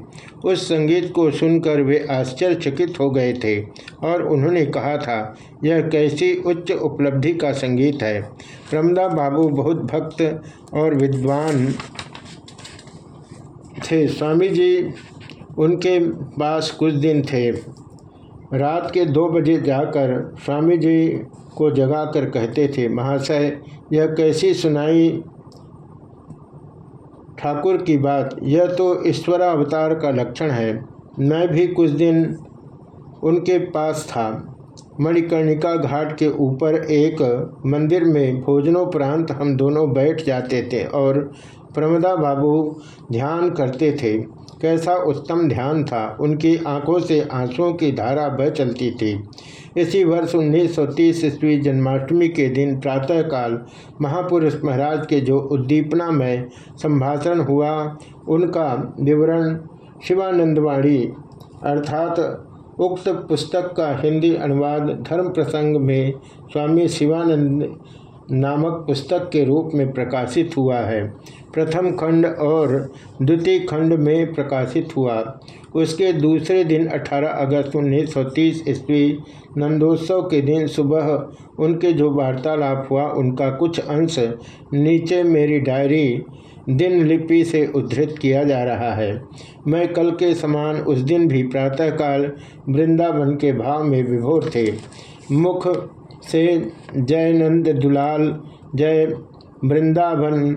उस संगीत को सुनकर वे आश्चर्यचकित हो गए थे और उन्होंने कहा था, यह कैसी उच्च उपलब्धि का संगीत है। प्रमदा बाबू बहुत भक्त और विद्वान थे। स्वामी जी उनके पास कुछ दिन थे। रात के दो बजे जाकर स्वामी जी को जगाकर कहते थे, महाशय, यह कैसी सुनाई ठाकुर की बात, यह तो ईश्वर अवतार का लक्षण है। मैं भी कुछ दिन उनके पास था। मणिकर्णिका घाट के ऊपर एक मंदिर में भोजनोपरांत हम दोनों बैठ जाते थे और प्रमदा बाबू ध्यान करते थे। कैसा उत्तम ध्यान था। उनकी आँखों से आंसुओं की धारा बह चलती थी। इसी वर्ष 1930 ईस्वी जन्माष्टमी के दिन प्रातःकाल महापुरुष महाराज के जो उद्दीपना में संभाषण हुआ, उनका विवरण शिवानंदवाणी अर्थात उक्त पुस्तक का हिंदी अनुवाद धर्म प्रसंग में स्वामी शिवानंद नामक पुस्तक के रूप में प्रकाशित हुआ है। प्रथम खंड और द्वितीय खंड में प्रकाशित हुआ। उसके दूसरे दिन 18 अगस्त 1930 ईस्वी नंदोत्सव के दिन सुबह उनके जो वार्तालाप हुआ, उनका कुछ अंश नीचे मेरी डायरी दिन लिपि से उद्धृत किया जा रहा है। मैं कल के समान उस दिन भी प्रातःकाल वृंदावन के भाव में विभोर थे। मुख से जय नंद दुलाल, जय वृंदावन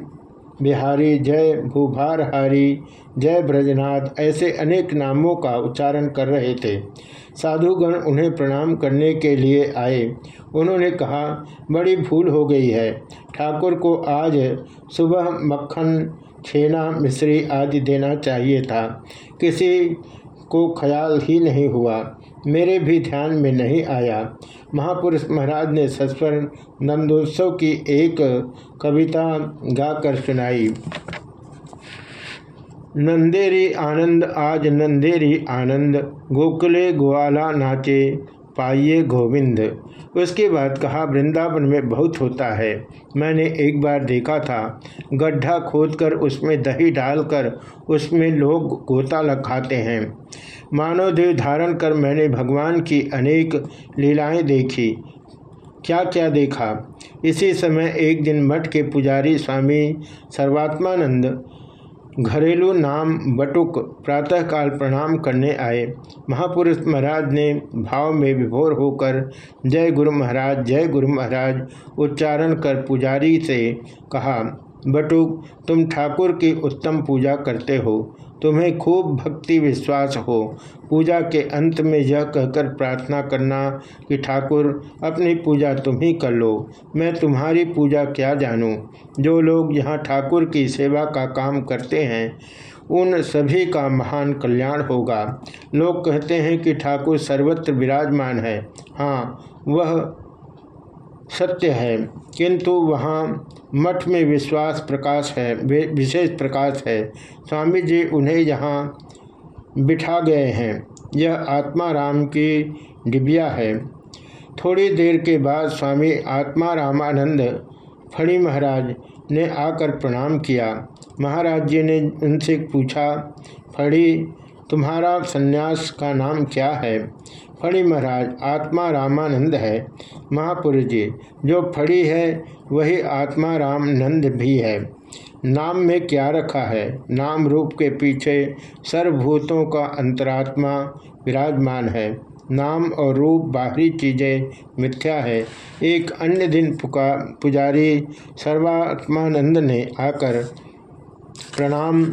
बिहारी, जय भूभारहारी जय ब्रजनाथ, ऐसे अनेक नामों का उच्चारण कर रहे थे। साधुगण उन्हें प्रणाम करने के लिए आए। उन्होंने कहा, बड़ी भूल हो गई है। ठाकुर को आज सुबह मक्खन, छेना, मिश्री आदि देना चाहिए था। किसी को ख्याल ही नहीं हुआ। मेरे भी ध्यान में नहीं आया। महापुरुष महाराज ने सस्वर नंदोत्सव की एक कविता गाकर सुनाई। नंदेरी आनंद, आज नंदेरी आनंद गोकुले ग्वाला नाचे पाइये गोविंद। उसके बाद कहा, वृंदावन में बहुत होता है। मैंने एक बार देखा था। गड्ढा खोदकर उसमें दही डालकर उसमें लोग गोता लगाते हैं। मानव देव धारण कर मैंने भगवान की अनेक लीलाएँ देखी। क्या क्या देखा? इसी समय एक दिन मठ के पुजारी स्वामी सर्वात्मानंद घरेलू नाम बटुक प्रातःकाल प्रणाम करने आए। महापुरुष महाराज ने भाव में विभोर होकर, जय गुरु महाराज, जय गुरु महाराज, उच्चारण कर पुजारी से कहा, बटुक, तुम ठाकुर की उत्तम पूजा करते हो। तुम्हें खूब भक्ति विश्वास हो। पूजा के अंत में यह कहकर प्रार्थना करना कि ठाकुर, अपनी पूजा तुम ही कर लो, मैं तुम्हारी पूजा क्या जानूं? जो लोग यहाँ ठाकुर की सेवा का काम करते हैं, उन सभी का महान कल्याण होगा। लोग कहते हैं कि ठाकुर सर्वत्र विराजमान है। हाँ वह सत्य है, किंतु वहाँ मठ में विश्वास प्रकाश है विशेष प्रकाश है। स्वामी जी उन्हें यहाँ बिठा गए हैं। यह आत्मा राम की डिबिया है। थोड़ी देर के बाद स्वामी आत्मा रामानंद फणी महाराज ने आकर प्रणाम किया। महाराज जी ने उनसे पूछा, फणी, तुम्हारा सन्यास का नाम क्या है? फणी महाराज, आत्मा रामानंद है, महापुरुष जी। जो फड़ी है वही आत्मा राम नंद भी है। नाम में क्या रखा है? नाम रूप के पीछे सर्वभूतों का अंतरात्मा विराजमान है। नाम और रूप बाहरी चीज़ें मिथ्या है। एक अन्य दिन पुका, पुजारी सर्वात्मानंद ने आकर प्रणाम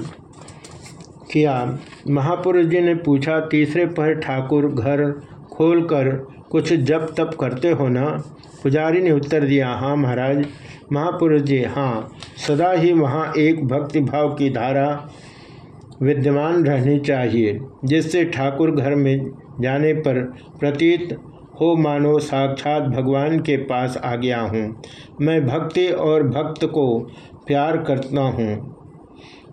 किया। महापुरुष जी ने पूछा, तीसरे पहर ठाकुर घर खोलकर कुछ जप तप करते हो ना? पुजारी ने उत्तर दिया हाँ महाराज। महापुरुष जी हाँ। सदा ही वहाँ एक भक्ति भाव की धारा विद्यमान रहनी चाहिए, जिससे ठाकुर घर में जाने पर प्रतीत हो, मानो साक्षात भगवान के पास आ गया हूँ। मैं भक्ति और भक्त को प्यार करता हूँ।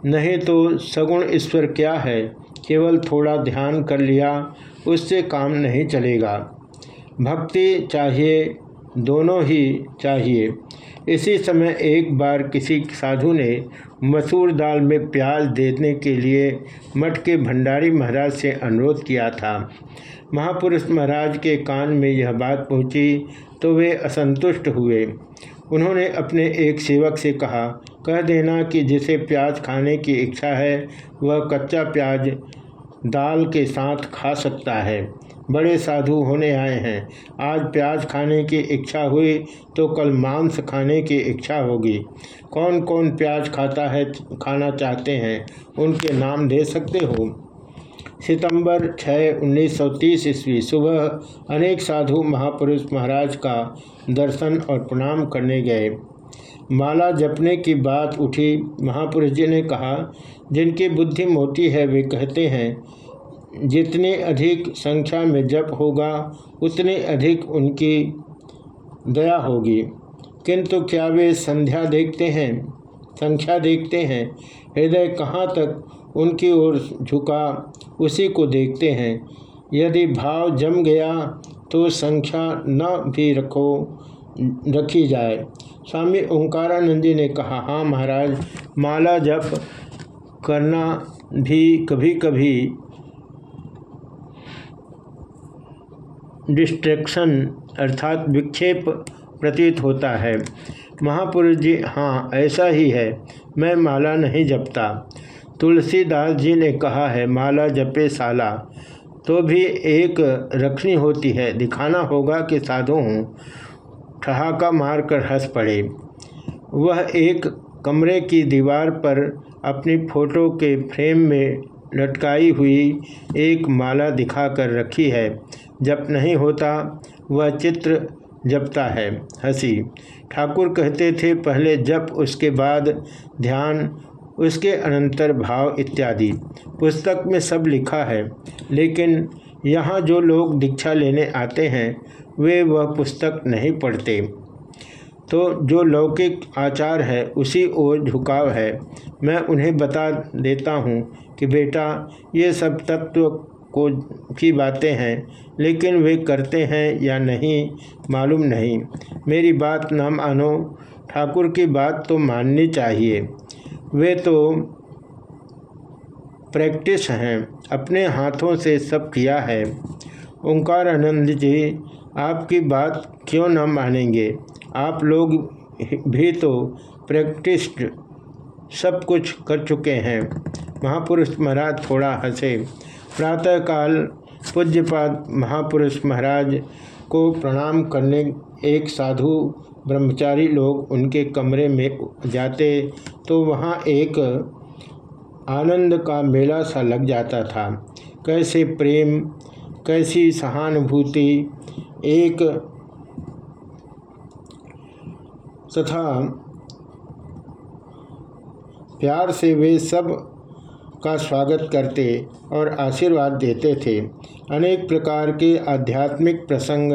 नहीं तो सगुण ईश्वर क्या है? केवल थोड़ा ध्यान कर लिया, उससे काम नहीं चलेगा। भक्ति चाहिए, दोनों ही चाहिए। इसी समय एक बार किसी साधु ने मसूर दाल में प्याज देने के लिए मठ के भंडारी महाराज से अनुरोध किया था। महापुरुष महाराज के कान में यह बात पहुँची तो वे असंतुष्ट हुए। उन्होंने अपने एक सेवक से कहा, कह देना कि जिसे प्याज खाने की इच्छा है, वह कच्चा प्याज दाल के साथ खा सकता है। बड़े साधु होने आए हैं। आज प्याज खाने की इच्छा हुई तो कल मांस खाने की इच्छा होगी। कौन कौन प्याज खाता है, खाना चाहते हैं? उनके नाम दे सकते हो? सितंबर 6 1930 ईस्वी, सुबह अनेक साधु महापुरुष महाराज का दर्शन और प्रणाम करने गए। माला जपने की बात उठी। महापुरुष जी ने कहा, जिनकी बुद्धि मोटी है, वे कहते हैं जितनी अधिक संख्या में जप होगा, उतनी अधिक उनकी दया होगी। किंतु क्या वे संध्या देखते हैं? संख्या देखते हैं। हृदय कहाँ तक उनकी ओर झुका, उसी को देखते हैं। यदि भाव जम गया तो संख्या न भी रखो, रखी जाए। स्वामी ओंकारानंद जी ने कहा हाँ महाराज, माला जप करना भी कभी कभी डिस्ट्रैक्शन अर्थात विक्षेप प्रतीत होता है। महापुरुष जी हाँ ऐसा ही है, मैं माला नहीं जपता। तुलसीदास जी ने कहा है, माला जपे साला। तो भी एक रखनी होती है, दिखाना होगा कि साधु हूँ। ठहाका मारकर हंस पड़े। वह एक कमरे की दीवार पर अपनी फ़ोटो के फ्रेम में लटकाई हुई एक माला दिखाकर रखी है। जब नहीं होता, वह चित्र जपता है, हँसी। ठाकुर कहते थे, पहले जप, उसके बाद ध्यान, उसके अनंतर भाव इत्यादि। पुस्तक में सब लिखा है, लेकिन यहाँ जो लोग दीक्षा लेने आते हैं, वे वह पुस्तक नहीं पढ़ते। तो जो लौकिक आचार है, उसी ओर झुकाव है। मैं उन्हें बता देता हूँ कि बेटा, ये सब तत्व को की बातें हैं, लेकिन वे करते हैं या नहीं, मालूम नहीं। मेरी बात न मानो। ठाकुर की बात तो माननी चाहिए। वे तो प्रैक्टिस हैं। अपने हाथों से सब किया है। ओंकार आनंद जी, आपकी बात क्यों न मानेंगे? आप लोग भी तो प्रैक्टिस्ड सब कुछ कर चुके हैं। महापुरुष महाराज थोड़ा हंसे। प्रातःकाल पूज्यपाद महापुरुष महाराज को प्रणाम करने एक साधु ब्रह्मचारी लोग उनके कमरे में जाते तो वहाँ एक आनंद का मेला सा लग जाता था। कैसे प्रेम, कैसी सहानुभूति, एक तथा प्यार से वे सब का स्वागत करते और आशीर्वाद देते थे। अनेक प्रकार के आध्यात्मिक प्रसंग,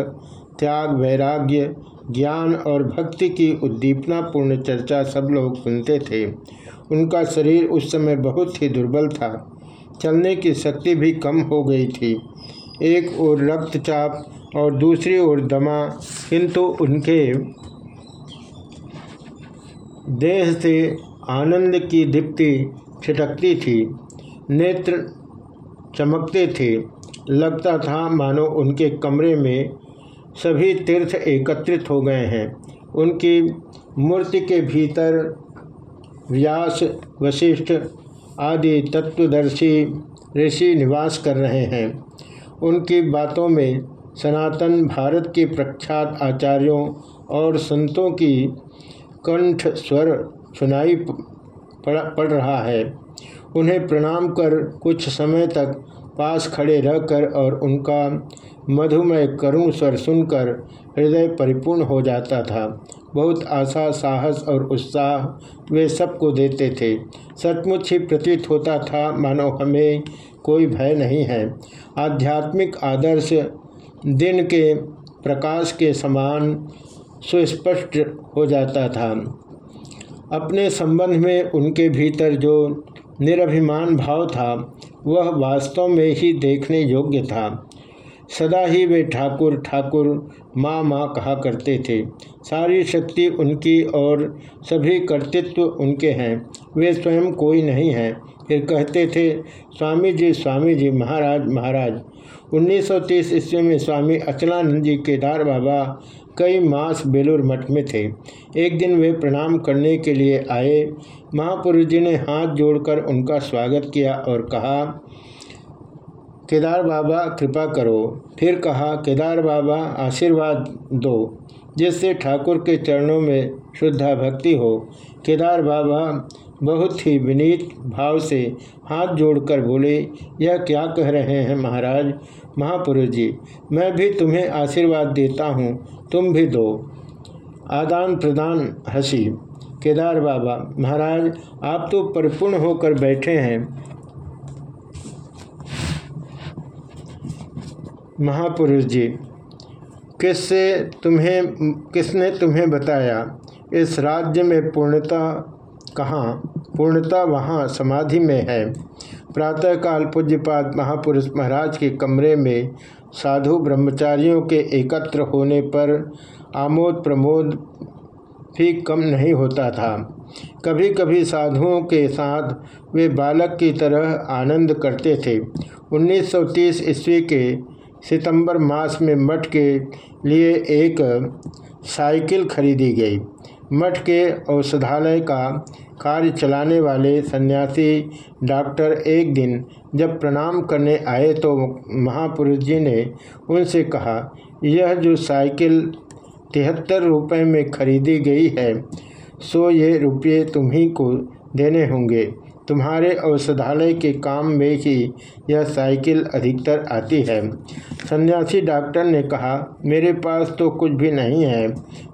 त्याग, वैराग्य, ज्ञान और भक्ति की उद्दीपनापूर्ण चर्चा सब लोग सुनते थे। उनका शरीर उस समय बहुत ही दुर्बल था। चलने की शक्ति भी कम हो गई थी। एक ओर रक्तचाप और दूसरी ओर दमा, किंतु उनके देह से आनंद की दीप्ति छिटकती थी। नेत्र चमकते थे। लगता था, मानो उनके कमरे में सभी तीर्थ एकत्रित हो गए हैं। उनकी मूर्ति के भीतर व्यास, वशिष्ठ आदि तत्वदर्शी ऋषि निवास कर रहे हैं। उनकी बातों में सनातन भारत के प्रख्यात आचार्यों और संतों की कंठ स्वर सुनाई पड़ रहा है। उन्हें प्रणाम कर कुछ समय तक पास खड़े रहकर और उनका मधुमय करुण स्वर सुनकर हृदय परिपूर्ण हो जाता था। बहुत आशा, साहस और उत्साह वे सबको देते थे। सचमुच ही प्रतीत होता था, मानो हमें कोई भय नहीं है। आध्यात्मिक आदर्श दिन के प्रकाश के समान सुस्पष्ट हो जाता था। अपने संबंध में उनके भीतर जो निरभिमान भाव था, वह वास्तव में ही देखने योग्य था। सदा ही वे ठाकुर ठाकुर, माँ माँ कहा करते थे। सारी शक्ति उनकी और सभी कर्तृत्व उनके हैं। वे स्वयं कोई नहीं हैं। फिर कहते थे, स्वामी जी स्वामी जी, महाराज महाराज 1930 ईस्वी में स्वामी अचलानंद जी केदार बाबा कई मास बेलूर मठ में थे। एक दिन वे प्रणाम करने के लिए आए। महापुरुष जी ने हाथ जोड़कर उनका स्वागत किया और कहा, केदार बाबा, कृपा करो। फिर कहा, केदार बाबा, आशीर्वाद दो। जिससे ठाकुर के चरणों में शुद्धा भक्ति हो। केदार बाबा, बहुत ही विनीत भाव से हाथ जोड़कर बोले, यह क्या कह रहे हैं महाराज? महापुरुष जी, मैं भी तुम्हें आशीर्वाद देता हूँ, तुम भी दो। आदान प्रदान हँसी। केदार बाबा, महाराज, आप तो परिपूर्ण होकर बैठे हैं। महापुरुष जी, किससे तुम्हें, किसने तुम्हें बताया? इस राज्य में पूर्णता कहाँ? पूर्णता वहाँ समाधि में है। प्रातःकाल पूज्यपाद महापुरुष महाराज के कमरे में साधु ब्रह्मचारियों के एकत्र होने पर आमोद प्रमोद भी कम नहीं होता था। कभी कभी साधुओं के साथ वे बालक की तरह आनंद करते थे। 1930 ईस्वी के सितंबर मास में मठ के लिए एक साइकिल खरीदी गई। मठ के औषधालय का कार्य चलाने वाले सन्यासी डॉक्टर एक दिन जब प्रणाम करने आए तो महापुरुष जी ने उनसे कहा, यह जो साइकिल तिहत्तर रुपये में खरीदी गई है, सो ये रुपये तुम्ही को देने होंगे। तुम्हारे औषधालय के काम में ही यह साइकिल अधिकतर आती है। सन्यासी डॉक्टर ने कहा, मेरे पास तो कुछ भी नहीं है।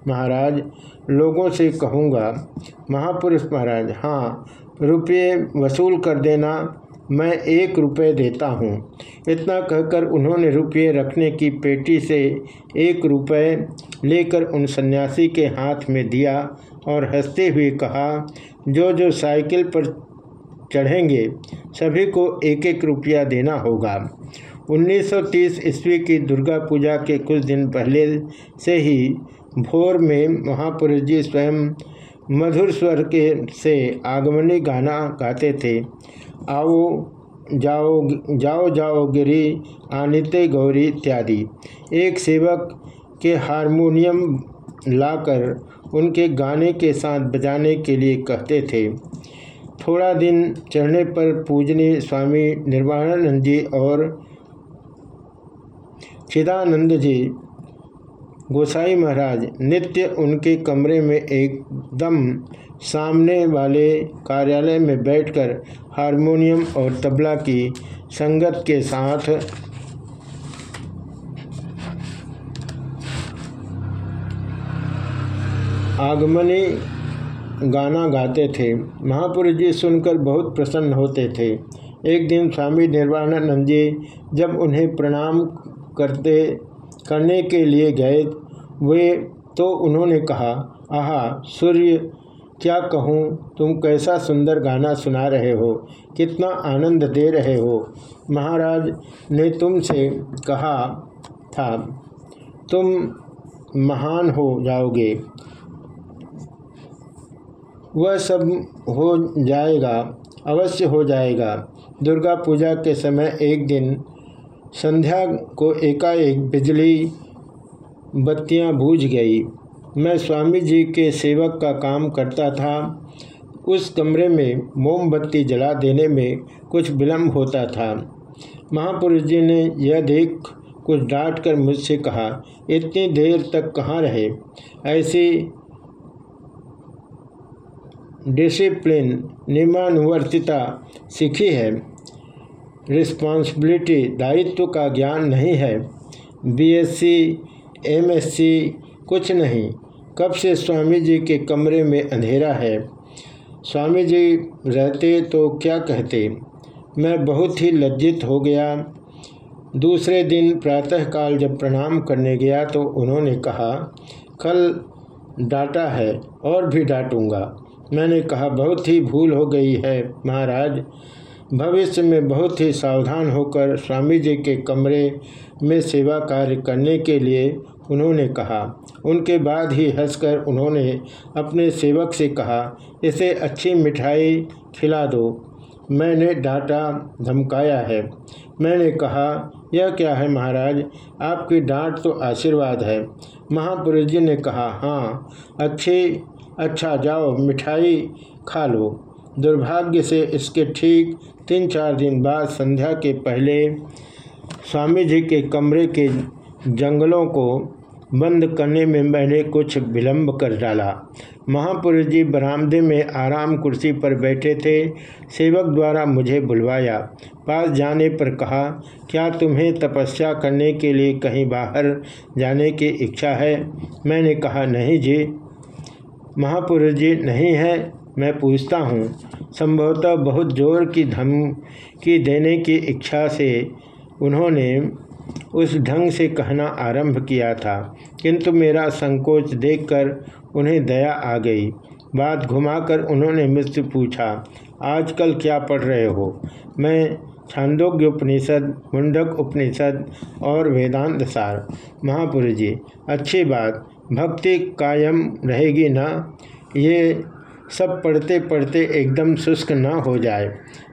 महाराज, लोगों से कहूँगा। महापुरुष महाराज हाँ रुपये वसूल कर देना मैं एक रुपये देता हूँ। इतना कहकर उन्होंने रुपये रखने की पेटी से एक रुपये लेकर उन सन्यासी के हाथ में दिया और हँसते हुए कहा, जो जो साइकिल पर चढ़ेंगे। सभी को एक एक रुपया देना होगा। 1930 ईस्वी की दुर्गा पूजा के कुछ दिन पहले से ही भोर में महापुरुष जी स्वयं मधुर स्वर के से आगमनी गाना गाते थे। आओ जाओ जाओ जाओ गिरी, आनिते गौरी इत्यादि। एक सेवक के हारमोनियम लाकर उनके गाने के साथ बजाने के लिए कहते थे। थोड़ा दिन चढ़ने पर पूजनीय स्वामी निर्वाणानंद जी और चिदानंद जी, गोसाई महाराज, नित्य उनके कमरे में एकदम सामने वाले कार्यालय में बैठकर हारमोनियम और तबला की संगत के साथ आगमनी गाना गाते थे। महापुरुष जी सुनकर बहुत प्रसन्न होते थे। एक दिन स्वामी निर्वाणानंद जी जब उन्हें प्रणाम करते, करने के लिए गए वे तो उन्होंने कहा, आहा, सूर्य, क्या कहूँ? तुम कैसा सुंदर गाना सुना रहे हो? कितना आनंद दे रहे हो? महाराज ने तुमसे कहा था, तुम महान हो जाओगे। वह सब हो जाएगा, अवश्य हो जाएगा। दुर्गा पूजा के समय एक दिन संध्या को एकाएक बिजली बत्तियाँ बूझ गई। मैं स्वामी जी के सेवक का काम करता था। उस कमरे में मोमबत्ती जला देने में कुछ विलम्ब होता था। महापुरुष जी ने यह देख कुछ डांट कर मुझसे कहा, इतनी देर तक कहाँ रहे? ऐसी डिसिप्लिन नियमानुवर्तिता सीखी है। रिस्पॉन्सिबिलिटी दायित्व का ज्ञान नहीं है। बीएससी एमएससी कुछ नहीं। कब से स्वामी जी के कमरे में अंधेरा है? स्वामी जी रहते तो क्या कहते? मैं बहुत ही लज्जित हो गया। दूसरे दिन प्रातःकाल जब प्रणाम करने गया तो उन्होंने कहा, कल डांटा है और भी डांटूँगा। मैंने कहा, बहुत ही भूल हो गई है, महाराज। भविष्य में बहुत ही सावधान होकर स्वामी जी के कमरे में सेवा कार्य करने के लिए उन्होंने कहा। उनके बाद ही हंसकर उन्होंने अपने सेवक से कहा, इसे अच्छी मिठाई खिला दो। मैंने डांटा, धमकाया है। मैंने कहा, यह क्या है महाराज? आपकी डांट तो आशीर्वाद है। महापुरुष जी ने कहा हाँ अच्छी अच्छा जाओ, मिठाई खा लो। दुर्भाग्य से इसके ठीक तीन चार दिन बाद संध्या के पहले स्वामी जी के कमरे के जंगलों को बंद करने में मैंने कुछ विलंब कर डाला। महापुरुष जी बरामदे में आराम कुर्सी पर बैठे थे। सेवक द्वारा मुझे बुलवाया। पास जाने पर कहा, क्या तुम्हें तपस्या करने के लिए कहीं बाहर जाने की इच्छा है? मैंने कहा, नहीं जी। महापुरुष जी नहीं है, मैं पूछता हूँ। संभवतः बहुत ज़ोर की धमकी देने की इच्छा से उन्होंने उस ढंग से कहना आरंभ किया था। किंतु मेरा संकोच देखकर उन्हें दया आ गई। बात घुमाकर उन्होंने मुझसे पूछा, आजकल क्या पढ़ रहे हो? मैं छांदोग्य उपनिषद, मुंडक उपनिषद और वेदांत सार। महापुरुष जी अच्छी बात। भक्ति कायम रहेगी ना, ये सब पढ़ते पढ़ते एकदम शुष्क ना हो जाए।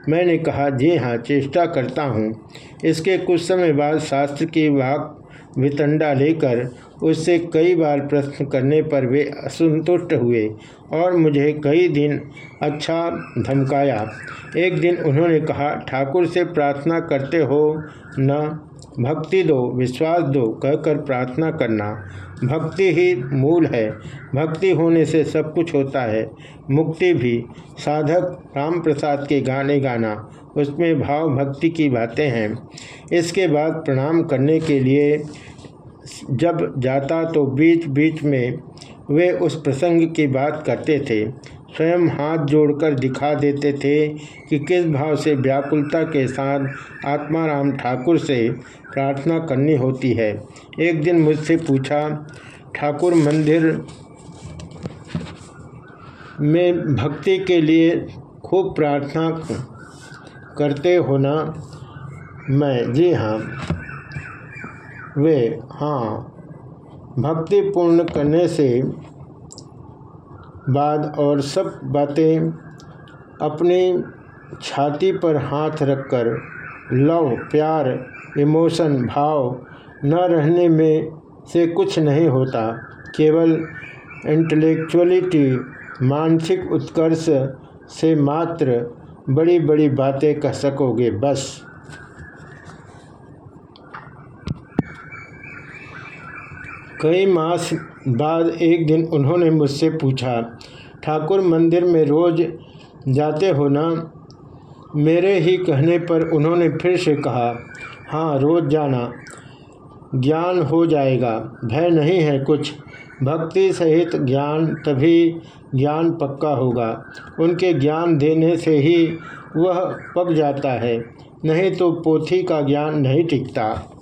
मैंने कहा, जी हाँ चेष्टा करता हूँ। इसके कुछ समय बाद शास्त्र की वाक वितंडा लेकर उससे कई बार प्रश्न करने पर वे असंतुष्ट हुए और मुझे कई दिन अच्छा धमकाया। एक दिन उन्होंने कहा, ठाकुर से प्रार्थना करते हो न, भक्ति दो, विश्वास दो, कहकर प्रार्थना करना। भक्ति ही मूल है। भक्ति होने से सब कुछ होता है। मुक्ति भी। साधक राम प्रसाद के गाने गाना, उसमें भाव भक्ति की बातें हैं। इसके बाद प्रणाम करने के लिए जब जाता तो बीच बीच में वे उस प्रसंग की बात करते थे। स्वयं हाथ जोड़कर दिखा देते थे कि किस भाव से व्याकुलता के साथ आत्माराम ठाकुर से प्रार्थना करनी होती है। एक दिन मुझसे पूछा, ठाकुर, मंदिर में भक्ति के लिए खूब प्रार्थना करते हो ना? मैं, जी हाँ। वे हाँ। भक्ति पूर्ण करने से बाद और सब बातें अपनी छाती पर हाथ रखकर, लव, प्यार, इमोशन, भाव न रहने में से कुछ नहीं होता। केवल इंटेलेक्चुअलिटी मानसिक उत्कर्ष से मात्र बड़ी बड़ी बातें कह सकोगे, बस। कई मास बाद एक दिन उन्होंने मुझसे पूछा, ठाकुर, मंदिर में रोज जाते हो ना? मेरे ही कहने पर उन्होंने फिर से कहा हाँ रोज जाना। ज्ञान हो जाएगा। भय नहीं है कुछ। भक्ति सहित ज्ञान, तभी ज्ञान पक्का होगा। उनके ज्ञान देने से ही वह पक जाता है। नहीं तो पोथी का ज्ञान नहीं टिकता।